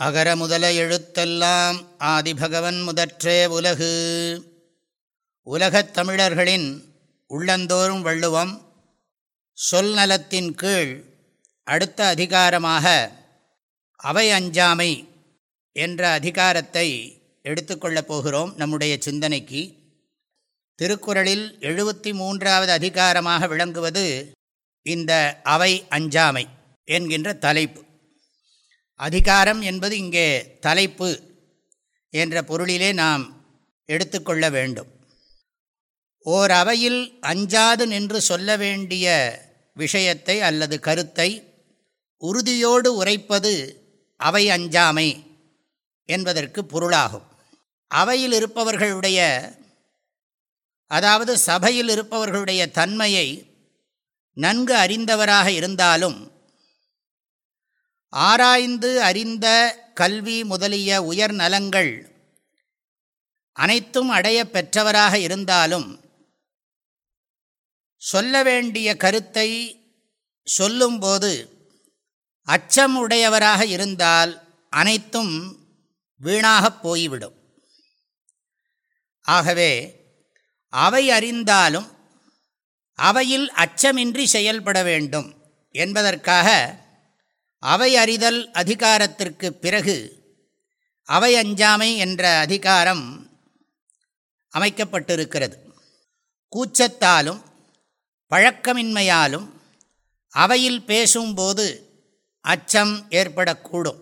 அகர முதல எழுத்தெல்லாம் ஆதிபகவன் முதற்றே உலகு. உலகத் தமிழர்களின் உள்ளந்தோறும் வள்ளுவம் சொல் நலத்தின் கீழ் அடுத்த அதிகாரமாக அவை அஞ்சாமை என்ற அதிகாரத்தை எடுத்துக்கொள்ளப் போகிறோம் நம்முடைய சிந்தனைக்கு. திருக்குறளில் எழுபத்தி மூன்றாவது அதிகாரமாக விளங்குவது இந்த அவை அஞ்சாமை என்கின்ற தலைப்பு. அதிகாரம் என்பது இங்கே தலைப்பு என்ற பொருளிலே நாம் எடுத்துக்கொள்ள வேண்டும். ஓர் அவையில் அஞ்சாது நின்று சொல்ல வேண்டிய விஷயத்தை அல்லது கருத்தை உறுதியோடு உரைப்பது அவை அஞ்சாமை என்பதற்கு பொருளாகும். அவையில் இருப்பவர்களுடைய அதாவது சபையில் இருப்பவர்களுடைய தன்மையை நன்கு அறிந்தவராக இருந்தாலும் ஆராய்ந்து அறிந்த கல்வி முதலிய உயர் நலங்கள் அனைத்தும் அடைய பெற்றவராக இருந்தாலும் சொல்ல வேண்டிய கருத்தை சொல்லும்போது அச்சம் உடையவராக இருந்தால் அனைத்தும் வீணாகப் போய்விடும். ஆகவே அவை அறிந்தாலும் அவையில் அச்சமின்றி செயல்பட வேண்டும் என்பதற்காக அவை அறிதல் அதிகாரத்திற்கு பிறகு அவை அஞ்சாமை என்ற அதிகாரம் அமைக்கப்பட்டிருக்கிறது. கூச்சத்தாலும் பழக்கமின்மையாலும் அவையில் பேசும்போது அச்சம் ஏற்படக்கூடும்.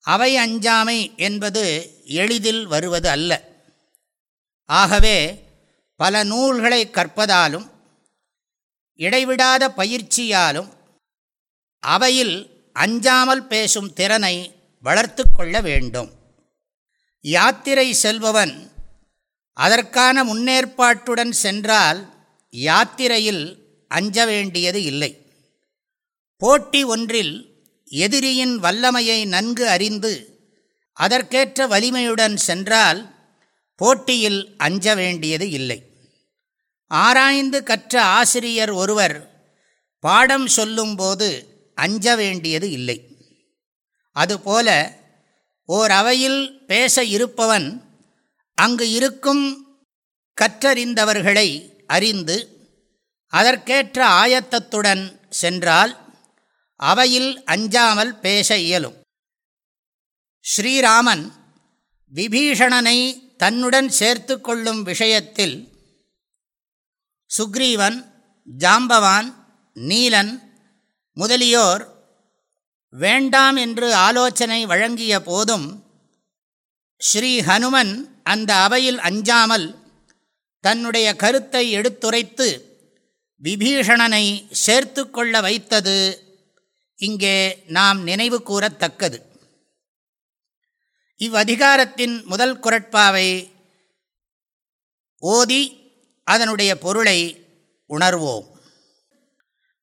அவை அஞ்சாமை என்பது எளிதில் வருவது அல்ல. ஆகவே பல நூல்களை கற்பதாலும் இடைவிடாத பயிற்சியாலும் அவையில் அஞ்சாமல் பேசும் திறனை வளர்த்து கொள்ள வேண்டும். யாத்திரை செல்பவன் அதற்கான முன்னேற்பாட்டுடன் சென்றால் யாத்திரையில் அஞ்ச வேண்டியது இல்லை. போட்டி ஒன்றில் எதிரியின் வல்லமையை நன்கு அறிந்து அதற்கேற்ற வலிமையுடன் சென்றால் போட்டியில் அஞ்ச வேண்டியது இல்லை. ஆராய்ந்து கற்ற ஆசிரியர் ஒருவர் பாடம் சொல்லும்போது அஞ்ச வேண்டியது இல்லை. அதுபோல ஓர் அவையில் பேச இருப்பவன் அங்கு இருக்கும் கற்றறிந்தவர்களை அறிந்து அதற்கேற்ற ஆயத்தத்துடன் சென்றால் அவையில் அஞ்சாமல் பேச இயலும். ஸ்ரீராமன் விபீஷணனை தன்னுடன் சேர்த்து கொள்ளும் விஷயத்தில் சுக்ரீவன் ஜாம்பவான் நீலன் முதலியோர் வேண்டாம் என்று ஆலோசனை வழங்கிய போதும் ஸ்ரீ ஹனுமன் அந்த அவையில் அஞ்சாமல் தன்னுடைய கருத்தை எடுத்துரைத்து விபீஷணனை சேர்த்து கொள்ள வைத்தது இங்கே நாம் நினைவு கூறத்தக்கது. இவ்வதிகாரத்தின் முதல் குரட்பாவை ஓதி அதனுடைய பொருளை உணர்வோம்.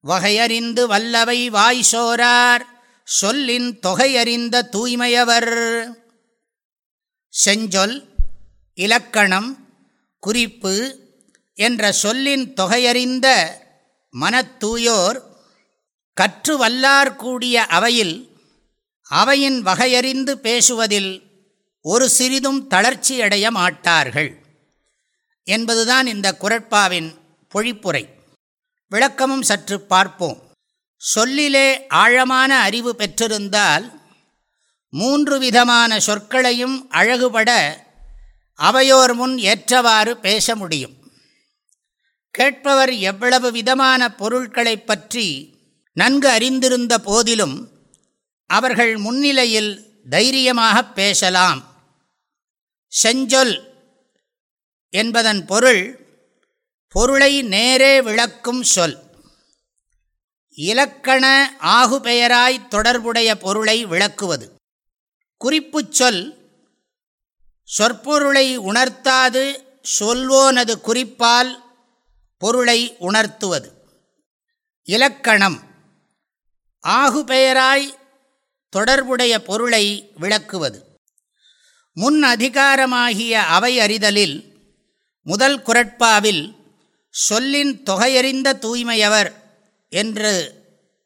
வகையறிந்து வல்லவை வாய் சோரார் சொல்லின் தொகையறிந்த தூய்மையவர். செஞ்சொல் இலக்கணம் குறிப்பு என்ற சொல்லின் தொகையறிந்த மனத்தூயோர் கற்று வல்லார் கூடிய அவையில் அவையின் வகையறிந்து பேசுவதில் ஒரு சிறிதும் தளர்ச்சியடைய மாட்டார்கள் என்பதுதான் இந்த குரட்பாவின் பொழிப்புரை. விளக்கமும் சற்று பார்ப்போம். சொல்லிலே ஆழமான அறிவு பெற்றிருந்தால் மூன்று விதமான சொற்களையும் அழகுபட அவையோர் முன் ஏற்றவாறு பேச முடியும். கேட்பவர் எவ்வளவு விதமான பொருட்களை பற்றி நன்கு அறிந்திருந்த போதிலும் அவர்கள் முன்னிலையில் தைரியமாக பேசலாம். செஞ்சொல் என்பதன் பொருள் பொருளை நேரே விளக்கும் சொல். இலக்கண ஆகுபெயராய் தொடர்புடைய பொருளை விளக்குவது. குறிப்புச் சொல் சொற்பொருளை உணர்த்தாது சொல்வோனது குறிப்பால் பொருளை உணர்த்துவது. இலக்கணம் ஆகுபெயராய் தொடர்புடைய பொருளை விளக்குவது. முன் அதிகாரமாகிய அவை அறிதலில் முதல் குரட்பாவில் சொல்லின் தொகையறிந்த தூய்மையவர் என்று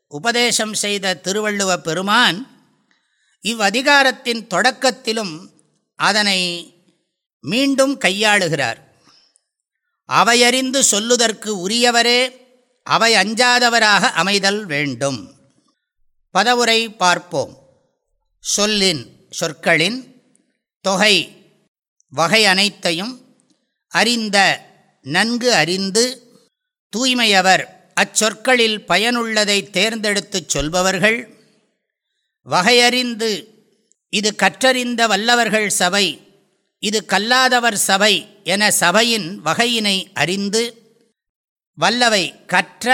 உபதேசம் செய்த திருவள்ளுவ பெருமான் இவ்வதிகாரத்தின் தொடக்கத்திலும் அதனை மீண்டும் கையாளுகிறார். அவையறிந்து சொல்லுதற்கு உரியவரே அவை அஞ்சாதவராக அமைதல் வேண்டும். பதவுரை பார்ப்போம். சொல்லின் சொற்களின் தொகை வகை அனைத்தையும் அறிந்த நன்கு அறிந்து தூய்மையவர் அச்சொற்களில் பயனுள்ளதை தேர்ந்தெடுத்துச் சொல்பவர்கள் வகையறிந்து இது கற்றறிந்த வல்லவர்கள் சபை இது கல்லாதவர் சபை என சபையின் வகையினை அறிந்து வல்லவை கற்ற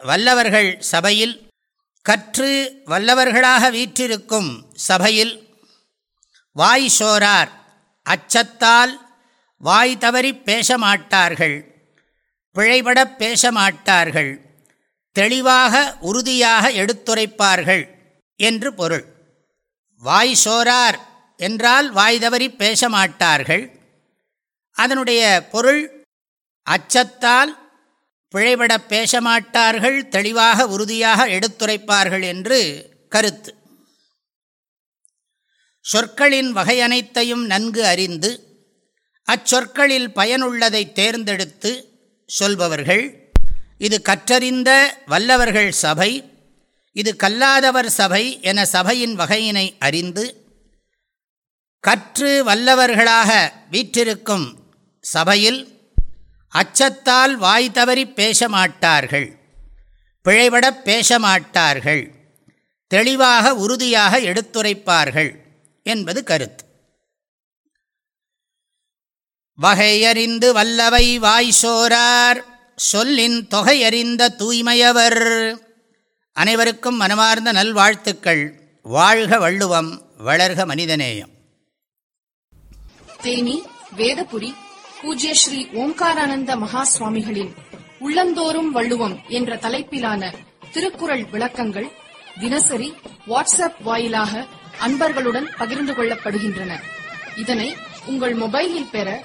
வல்லவர்கள் சபையில் கற்று வல்லவர்களாக வீற்றிருக்கும் சபையில் வாய் சோரார் அச்சத்தால் வாய் தவறி பேச மாட்டார்கள் பிழைபடப் பேச மாட்டார்கள் தெளிவாக உறுதியாக எடுத்துரைப்பார்கள் என்று பொருள். வாய் சோரார் என்றால் வாய் தவறி பேச மாட்டார்கள் அதனுடைய பொருள் அச்சத்தால் பிழைபட பேச மாட்டார்கள் தெளிவாக உறுதியாக எடுத்துரைப்பார்கள் என்று கருத்து. சொற்களின் வகை அனைத்தையும் நன்கு அறிந்து அச்சொற்களில் பயனுள்ளதை தேர்ந்தெடுத்து சொல்பவர்கள் இது கற்றறிந்த வல்லவர்கள் சபை இது கல்லாதவர் சபை என சபையின் வகையினை அறிந்து கற்று வல்லவர்களாக வீற்றிருக்கும் சபையில் அச்சத்தால் வாய் தவறி பேச மாட்டார்கள் பிழைபட பேச மாட்டார்கள் தெளிவாக உறுதியாக எடுத்துரைப்பார்கள் என்பது கருத்து. வகையறிந்து வல்லவை வாய் சோரார் சொல்லின் தொகையறிந்த தூய்மையவர். அனைவருக்கும் மனமார்ந்த நல்வாழ்த்துக்கள். வாழ்க வள்ளுவம் வளர்க மனிதநேயம். தேனி வேதபுரி பூஜ்ய ஸ்ரீ ஓம்காரானந்த மகா சுவாமிகளின் உள்ளந்தோறும் வள்ளுவம் என்ற தலைப்பிலான திருக்குறள் விளக்கங்கள் தினசரி வாட்ஸ்அப் வாயிலாக அன்பர்களுடன் பகிர்ந்து கொள்ளப்படுகின்றன. இதனை உங்கள் மொபைலில் பெற